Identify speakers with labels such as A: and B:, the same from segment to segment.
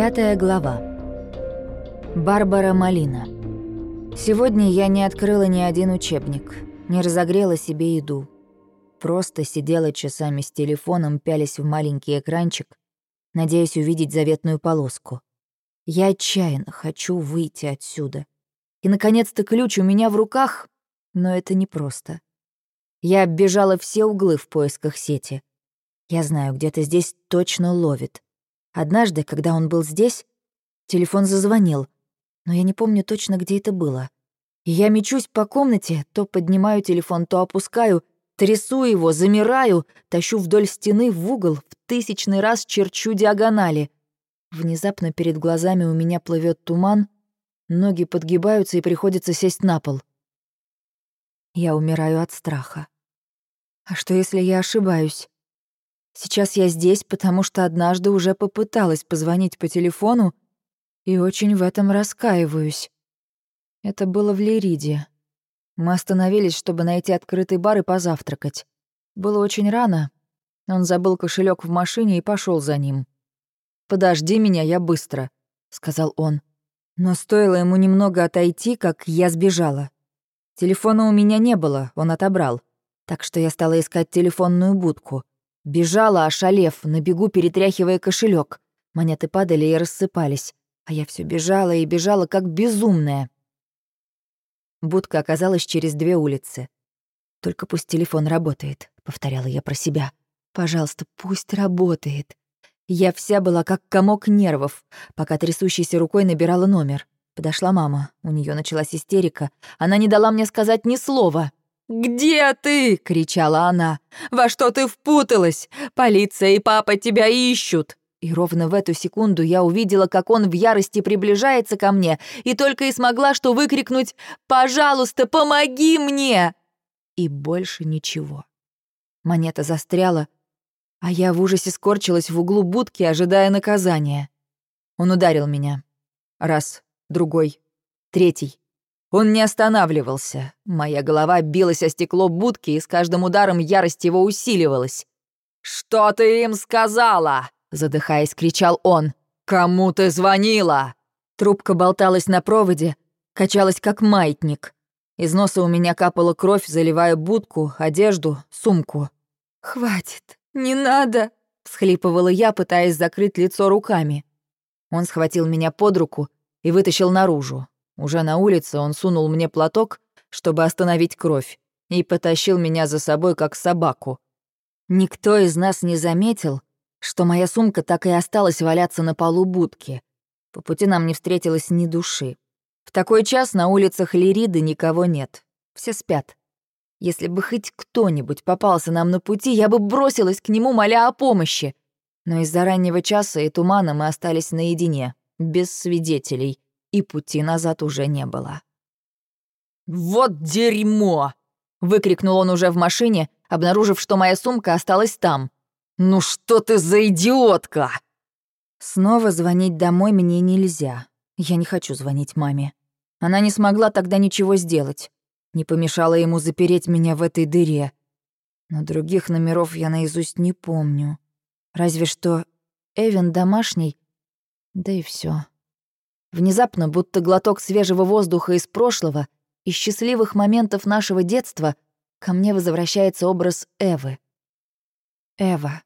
A: Пятая глава. Барбара Малина. Сегодня я не открыла ни один учебник, не разогрела себе еду. Просто сидела часами с телефоном, пялясь в маленький экранчик, надеясь увидеть заветную полоску. Я отчаянно хочу выйти отсюда. И, наконец-то, ключ у меня в руках, но это непросто. Я оббежала все углы в поисках сети. Я знаю, где-то здесь точно ловит. Однажды, когда он был здесь, телефон зазвонил, но я не помню точно, где это было. И я мечусь по комнате, то поднимаю телефон, то опускаю, трясу его, замираю, тащу вдоль стены в угол, в тысячный раз черчу диагонали. Внезапно перед глазами у меня плывет туман, ноги подгибаются и приходится сесть на пол. Я умираю от страха. А что, если я ошибаюсь? Сейчас я здесь, потому что однажды уже попыталась позвонить по телефону и очень в этом раскаиваюсь. Это было в Лириде. Мы остановились, чтобы найти открытый бар и позавтракать. Было очень рано. Он забыл кошелек в машине и пошел за ним. «Подожди меня, я быстро», — сказал он. Но стоило ему немного отойти, как я сбежала. Телефона у меня не было, он отобрал. Так что я стала искать телефонную будку. Бежала, ошалев, на бегу перетряхивая кошелек. Монеты падали и рассыпались. А я все бежала и бежала, как безумная. Будка оказалась через две улицы. «Только пусть телефон работает», — повторяла я про себя. «Пожалуйста, пусть работает». Я вся была как комок нервов, пока трясущейся рукой набирала номер. Подошла мама, у нее началась истерика. Она не дала мне сказать ни слова. «Где ты?» — кричала она. «Во что ты впуталась? Полиция и папа тебя ищут!» И ровно в эту секунду я увидела, как он в ярости приближается ко мне, и только и смогла что выкрикнуть «Пожалуйста, помоги мне!» И больше ничего. Монета застряла, а я в ужасе скорчилась в углу будки, ожидая наказания. Он ударил меня. Раз, другой, третий. Он не останавливался. Моя голова билась о стекло будки, и с каждым ударом ярость его усиливалась. «Что ты им сказала?» — задыхаясь, кричал он. «Кому ты звонила?» Трубка болталась на проводе, качалась как маятник. Из носа у меня капала кровь, заливая будку, одежду, сумку. «Хватит, не надо!» — всхлипывала я, пытаясь закрыть лицо руками. Он схватил меня под руку и вытащил наружу. Уже на улице он сунул мне платок, чтобы остановить кровь, и потащил меня за собой, как собаку. Никто из нас не заметил, что моя сумка так и осталась валяться на полу будки. По пути нам не встретилось ни души. В такой час на улицах Лириды никого нет. Все спят. Если бы хоть кто-нибудь попался нам на пути, я бы бросилась к нему, моля о помощи. Но из-за раннего часа и тумана мы остались наедине, без свидетелей, и пути назад уже не было. «Вот дерьмо!» — выкрикнул он уже в машине, обнаружив, что моя сумка осталась там. «Ну что ты за идиотка!» Снова звонить домой мне нельзя. Я не хочу звонить маме. Она не смогла тогда ничего сделать. Не помешала ему запереть меня в этой дыре. Но других номеров я наизусть не помню. Разве что Эвен домашний, да и все. Внезапно, будто глоток свежего воздуха из прошлого, из счастливых моментов нашего детства, ко мне возвращается образ Эвы. Эва,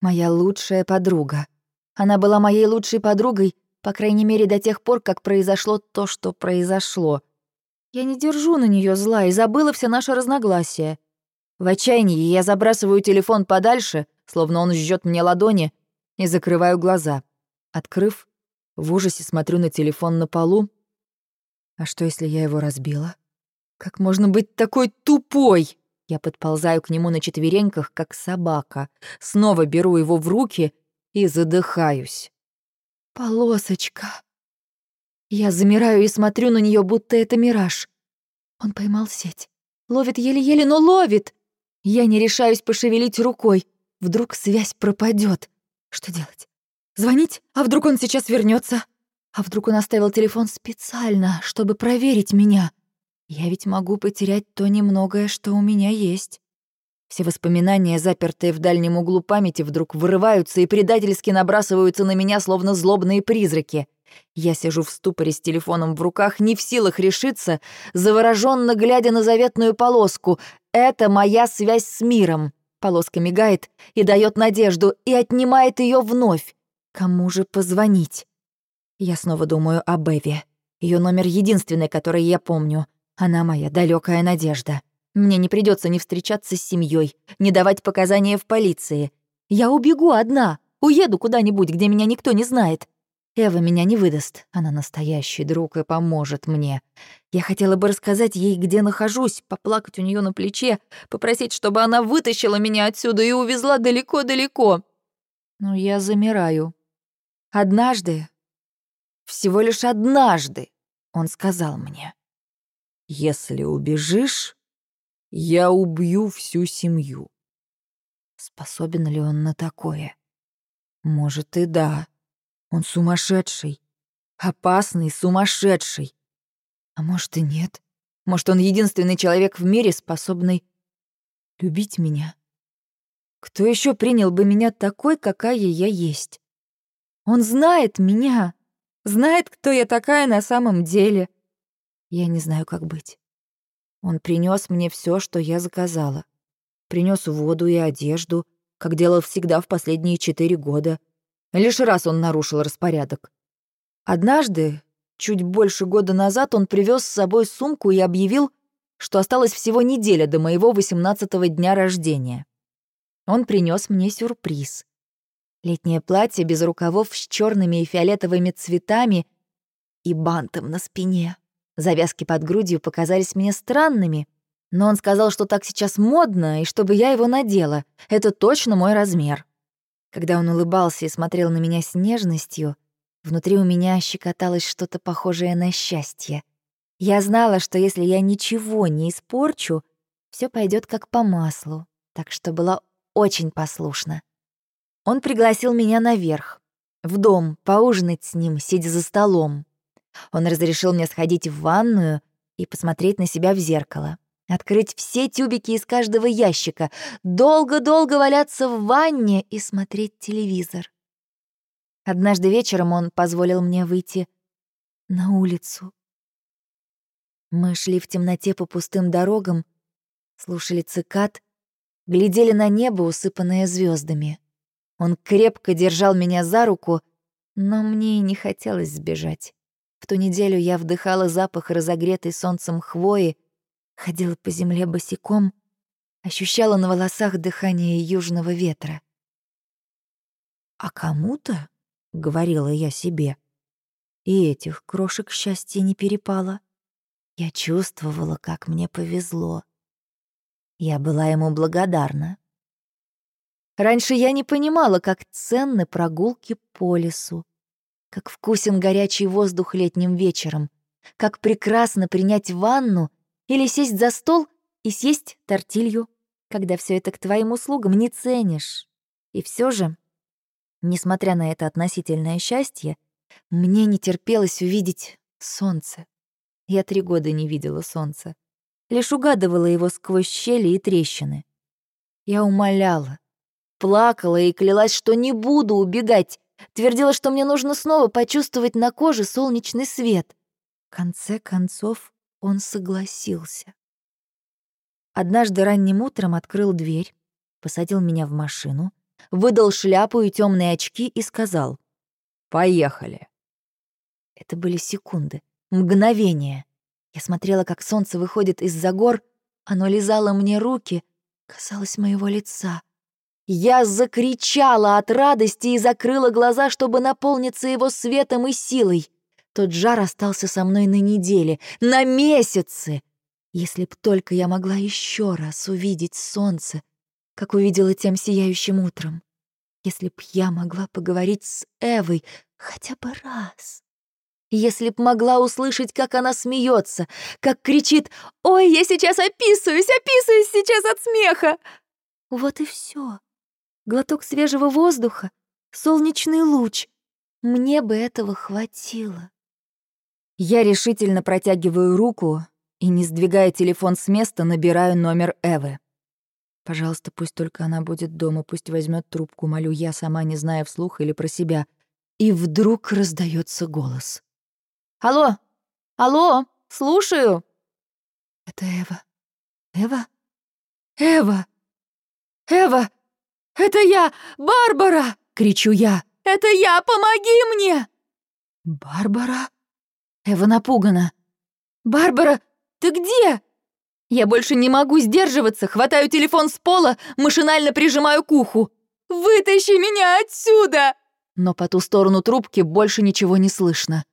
A: моя лучшая подруга. Она была моей лучшей подругой, по крайней мере, до тех пор, как произошло то, что произошло. Я не держу на нее зла и забыла все наши разногласия. В отчаянии я забрасываю телефон подальше, словно он жжет мне ладони, и закрываю глаза. Открыв, в ужасе смотрю на телефон на полу. А что, если я его разбила? Как можно быть такой тупой? Я подползаю к нему на четвереньках, как собака. Снова беру его в руки и задыхаюсь. Полосочка. Я замираю и смотрю на нее, будто это мираж. Он поймал сеть. Ловит еле-еле, но ловит. Я не решаюсь пошевелить рукой. Вдруг связь пропадет. Что делать? Звонить? А вдруг он сейчас вернется? А вдруг он оставил телефон специально, чтобы проверить меня? Я ведь могу потерять то немногое, что у меня есть. Все воспоминания, запертые в дальнем углу памяти, вдруг вырываются и предательски набрасываются на меня, словно злобные призраки. Я сижу в ступоре с телефоном в руках, не в силах решиться, завороженно глядя на заветную полоску. Это моя связь с миром. Полоска мигает и дает надежду, и отнимает ее вновь. Кому же позвонить? Я снова думаю о Бэве. Ее номер единственный, который я помню. Она моя далекая надежда. Мне не придется ни встречаться с семьей, ни давать показания в полиции. Я убегу одна, уеду куда-нибудь, где меня никто не знает. Эва меня не выдаст. Она настоящий друг и поможет мне. Я хотела бы рассказать ей, где нахожусь, поплакать у нее на плече, попросить, чтобы она вытащила меня отсюда и увезла далеко-далеко. Но я замираю. Однажды, всего лишь однажды, он сказал мне. «Если убежишь, я убью всю семью». Способен ли он на такое? Может и да. Он сумасшедший. Опасный, сумасшедший. А может и нет. Может, он единственный человек в мире, способный любить меня. Кто еще принял бы меня такой, какая я есть? Он знает меня, знает, кто я такая на самом деле. Я не знаю, как быть. Он принес мне все, что я заказала. Принес воду и одежду, как делал всегда в последние четыре года. Лишь раз он нарушил распорядок. Однажды, чуть больше года назад, он привез с собой сумку и объявил, что осталось всего неделя до моего восемнадцатого дня рождения. Он принес мне сюрприз. Летнее платье без рукавов с черными и фиолетовыми цветами и бантом на спине. Завязки под грудью показались мне странными, но он сказал, что так сейчас модно, и чтобы я его надела. Это точно мой размер. Когда он улыбался и смотрел на меня с нежностью, внутри у меня щекоталось что-то похожее на счастье. Я знала, что если я ничего не испорчу, все пойдет как по маслу, так что была очень послушна. Он пригласил меня наверх, в дом, поужинать с ним, сидя за столом. Он разрешил мне сходить в ванную и посмотреть на себя в зеркало. Открыть все тюбики из каждого ящика, долго-долго валяться в ванне и смотреть телевизор. Однажды вечером он позволил мне выйти на улицу. Мы шли в темноте по пустым дорогам, слушали цикад, глядели на небо, усыпанное звездами. Он крепко держал меня за руку, но мне и не хотелось сбежать. В ту неделю я вдыхала запах разогретой солнцем хвои, ходила по земле босиком, ощущала на волосах дыхание южного ветра. «А кому-то, — говорила я себе, — и этих крошек счастья не перепало. Я чувствовала, как мне повезло. Я была ему благодарна. Раньше я не понимала, как ценны прогулки по лесу, как вкусен горячий воздух летним вечером, как прекрасно принять ванну или сесть за стол и съесть тортилью, когда все это к твоим услугам не ценишь. И все же, несмотря на это относительное счастье, мне не терпелось увидеть солнце. Я три года не видела солнца, лишь угадывала его сквозь щели и трещины. Я умоляла, плакала и клялась, что не буду убегать, Твердила, что мне нужно снова почувствовать на коже солнечный свет. В конце концов, он согласился. Однажды ранним утром открыл дверь, посадил меня в машину, выдал шляпу и темные очки и сказал «Поехали». Это были секунды, мгновения. Я смотрела, как солнце выходит из-за гор, оно лизало мне руки, касалось моего лица. Я закричала от радости и закрыла глаза, чтобы наполниться его светом и силой. Тот жар остался со мной на неделе, на месяцы. Если б только я могла еще раз увидеть солнце, как увидела тем сияющим утром. Если б я могла поговорить с Эвой хотя бы раз. Если б могла услышать, как она смеется, как кричит «Ой, я сейчас описываюсь, описываюсь сейчас от смеха!» Вот и все глоток свежего воздуха, солнечный луч. Мне бы этого хватило. Я решительно протягиваю руку и, не сдвигая телефон с места, набираю номер Эвы. Пожалуйста, пусть только она будет дома, пусть возьмет трубку, молю я, сама не зная вслух или про себя. И вдруг раздается голос. «Алло! Алло! Слушаю!» «Это Эва. Эва? Эва! Эва! Это я! Барбара!» — кричу я. «Это я! Помоги мне!» «Барбара?» Эва напугана. «Барбара, ты где?» Я больше не могу сдерживаться, хватаю телефон с пола, машинально прижимаю к уху. «Вытащи меня отсюда!» Но по ту сторону трубки больше ничего не слышно.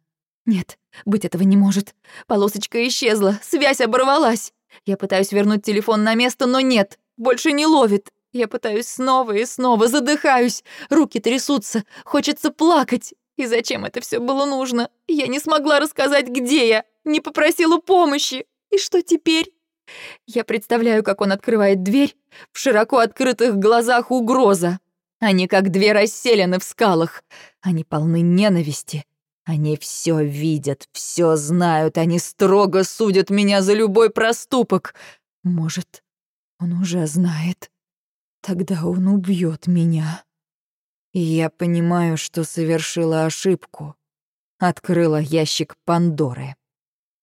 A: Нет, быть этого не может. Полосочка исчезла, связь оборвалась. Я пытаюсь вернуть телефон на место, но нет, больше не ловит. Я пытаюсь снова и снова, задыхаюсь. Руки трясутся, хочется плакать. И зачем это все было нужно? Я не смогла рассказать, где я, не попросила помощи. И что теперь? Я представляю, как он открывает дверь, в широко открытых глазах угроза. Они как две расселены в скалах. Они полны ненависти. Они все видят, все знают, они строго судят меня за любой проступок. Может, он уже знает. Тогда он убьет меня. И я понимаю, что совершила ошибку. Открыла ящик Пандоры.